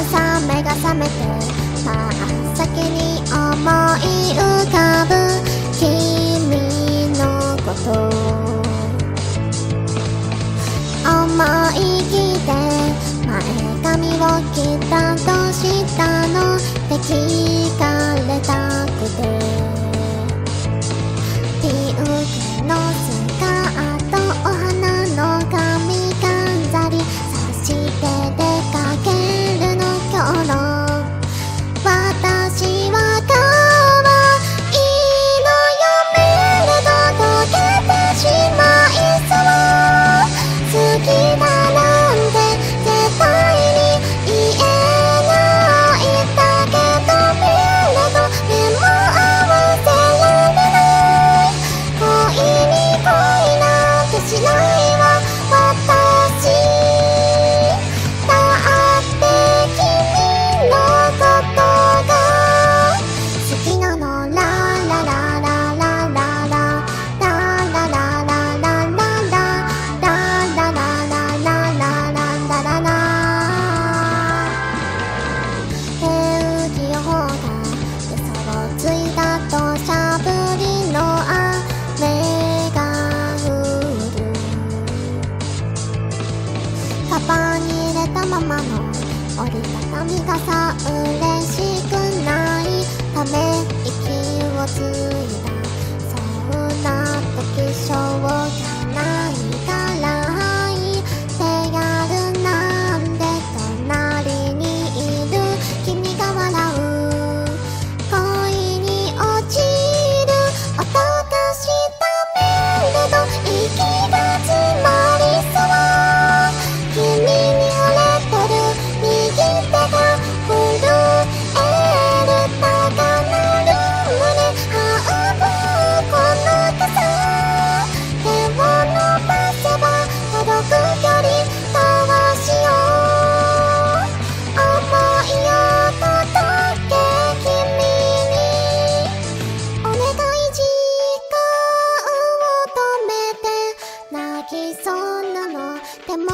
朝目が覚めて真っ先に思い浮かぶママの折りたたみ傘嬉しくない。ため息をついたきそうなの。でも